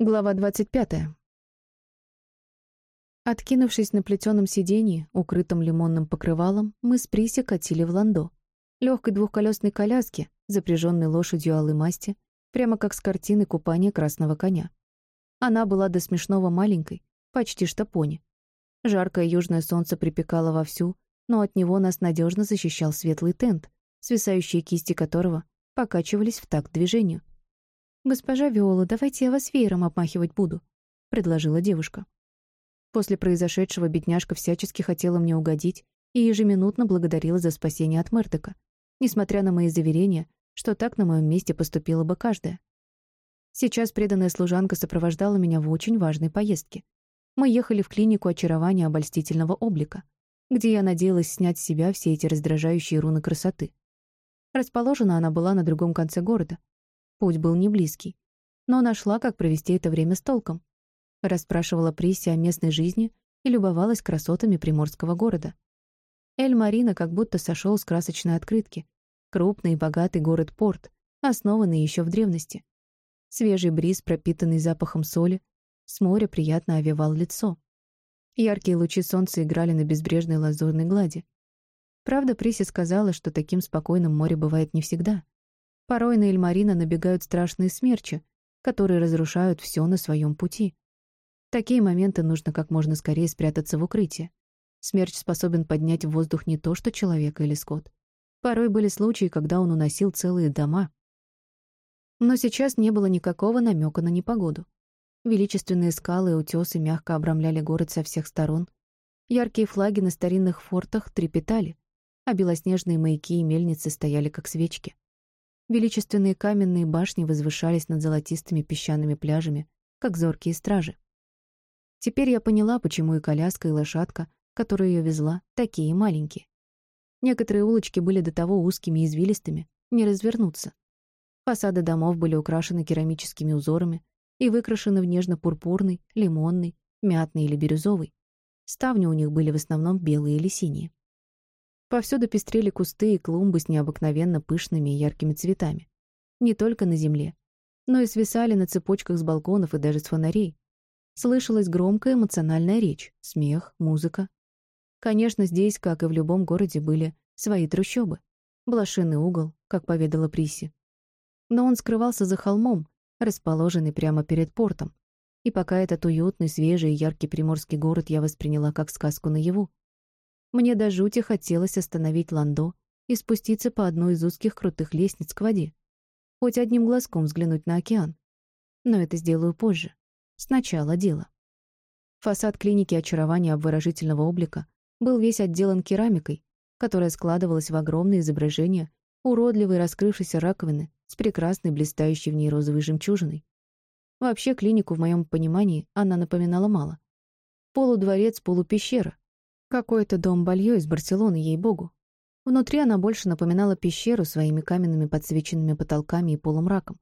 Глава двадцать пятая. Откинувшись на плетеном сиденье, укрытом лимонным покрывалом, мы с Приси катили в ландо. Легкой двухколесной коляске, запряженной лошадью алой масти, прямо как с картины купания красного коня. Она была до смешного маленькой, почти что пони. Жаркое южное солнце припекало вовсю, но от него нас надежно защищал светлый тент, свисающие кисти которого покачивались в такт движению. «Госпожа Виола, давайте я вас веером обмахивать буду», — предложила девушка. После произошедшего бедняжка всячески хотела мне угодить и ежеминутно благодарила за спасение от Мертека, несмотря на мои заверения, что так на моем месте поступила бы каждая. Сейчас преданная служанка сопровождала меня в очень важной поездке. Мы ехали в клинику очарования обольстительного облика, где я надеялась снять с себя все эти раздражающие руны красоты. Расположена она была на другом конце города, Путь был не близкий, но нашла, как провести это время с толком. Расспрашивала Присси о местной жизни и любовалась красотами приморского города. Эль-Марина как будто сошел с красочной открытки. Крупный и богатый город-порт, основанный еще в древности. Свежий бриз, пропитанный запахом соли, с моря приятно овевал лицо. Яркие лучи солнца играли на безбрежной лазурной глади. Правда, Приси сказала, что таким спокойным море бывает не всегда — Порой на Эльмарина набегают страшные смерчи, которые разрушают все на своем пути. В такие моменты нужно как можно скорее спрятаться в укрытие. Смерч способен поднять в воздух не то что человека или скот. Порой были случаи, когда он уносил целые дома. Но сейчас не было никакого намека на непогоду. Величественные скалы и утесы мягко обрамляли город со всех сторон. Яркие флаги на старинных фортах трепетали, а белоснежные маяки и мельницы стояли как свечки. Величественные каменные башни возвышались над золотистыми песчаными пляжами, как зоркие стражи. Теперь я поняла, почему и коляска, и лошадка, которую ее везла, такие маленькие. Некоторые улочки были до того узкими и извилистыми, не развернуться. Фасады домов были украшены керамическими узорами и выкрашены в нежно-пурпурный, лимонный, мятный или бирюзовый. Ставни у них были в основном белые или синие. Повсюду пестрели кусты и клумбы с необыкновенно пышными и яркими цветами. Не только на земле, но и свисали на цепочках с балконов и даже с фонарей. Слышалась громкая эмоциональная речь, смех, музыка. Конечно, здесь, как и в любом городе, были свои трущобы. Блошиный угол, как поведала Приси. Но он скрывался за холмом, расположенный прямо перед портом. И пока этот уютный, свежий и яркий приморский город я восприняла как сказку наяву. Мне до жути хотелось остановить Ландо и спуститься по одной из узких крутых лестниц к воде. Хоть одним глазком взглянуть на океан. Но это сделаю позже. Сначала дело. Фасад клиники очарования обворожительного облика был весь отделан керамикой, которая складывалась в огромное изображение уродливой раскрывшейся раковины с прекрасной блистающей в ней розовой жемчужиной. Вообще клинику, в моем понимании, она напоминала мало. Полудворец, полупещера, какой-то дом Бальё из Барселоны, ей-богу. Внутри она больше напоминала пещеру своими каменными подсвеченными потолками и полумраком.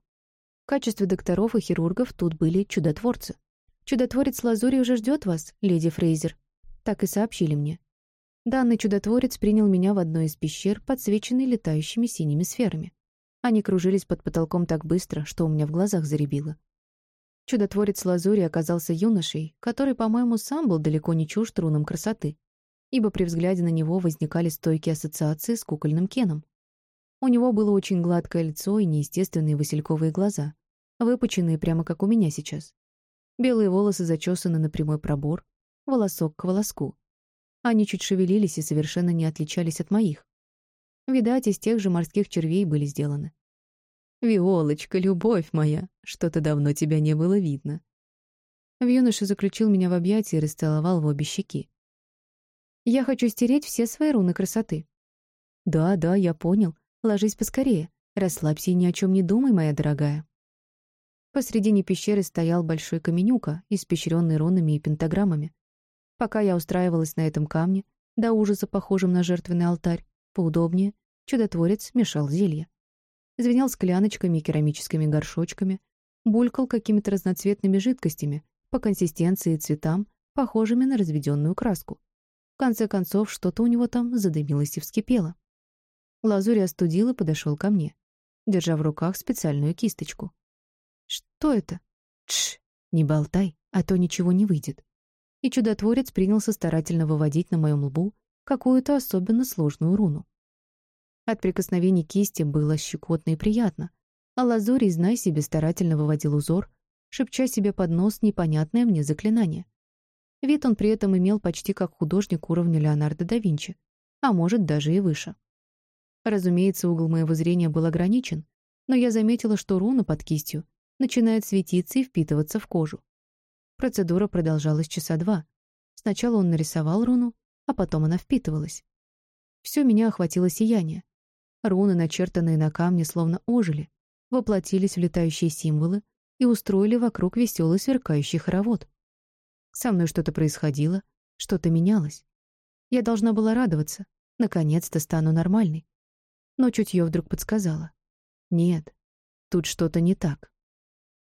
В качестве докторов и хирургов тут были чудотворцы. «Чудотворец Лазури уже ждет вас, леди Фрейзер», — так и сообщили мне. Данный чудотворец принял меня в одной из пещер, подсвеченной летающими синими сферами. Они кружились под потолком так быстро, что у меня в глазах заребило. Чудотворец Лазури оказался юношей, который, по-моему, сам был далеко не чужд рунам красоты ибо при взгляде на него возникали стойкие ассоциации с кукольным Кеном. У него было очень гладкое лицо и неестественные васильковые глаза, выпученные прямо как у меня сейчас. Белые волосы зачесаны на прямой пробор, волосок к волоску. Они чуть шевелились и совершенно не отличались от моих. Видать, из тех же морских червей были сделаны. «Виолочка, любовь моя, что-то давно тебя не было видно». В юноше заключил меня в объятия и расцеловал в обе щеки. Я хочу стереть все свои руны красоты. Да, да, я понял. Ложись поскорее. Расслабься и ни о чем не думай, моя дорогая. Посредине пещеры стоял большой каменюка, испещренный рунами и пентаграммами. Пока я устраивалась на этом камне, до ужаса похожем на жертвенный алтарь, поудобнее, чудотворец мешал зелье. Звенел скляночками и керамическими горшочками, булькал какими-то разноцветными жидкостями, по консистенции и цветам, похожими на разведенную краску. В конце концов, что-то у него там задымилось и вскипело. Лазурь остудил и подошел ко мне, держа в руках специальную кисточку. «Что это?» «Тш! «Не болтай, а то ничего не выйдет». И чудотворец принялся старательно выводить на моем лбу какую-то особенно сложную руну. От прикосновений кисти было щекотно и приятно, а Лазурий, знай себе, старательно выводил узор, шепча себе под нос непонятное мне заклинание. Вид он при этом имел почти как художник уровня Леонардо да Винчи, а может, даже и выше. Разумеется, угол моего зрения был ограничен, но я заметила, что руна под кистью начинает светиться и впитываться в кожу. Процедура продолжалась часа два. Сначала он нарисовал руну, а потом она впитывалась. Все меня охватило сияние. Руны, начертанные на камне, словно ожили, воплотились в летающие символы и устроили вокруг веселый сверкающий хоровод. Со мной что-то происходило, что-то менялось. Я должна была радоваться. Наконец-то стану нормальной. Но чутье вдруг подсказало. Нет, тут что-то не так.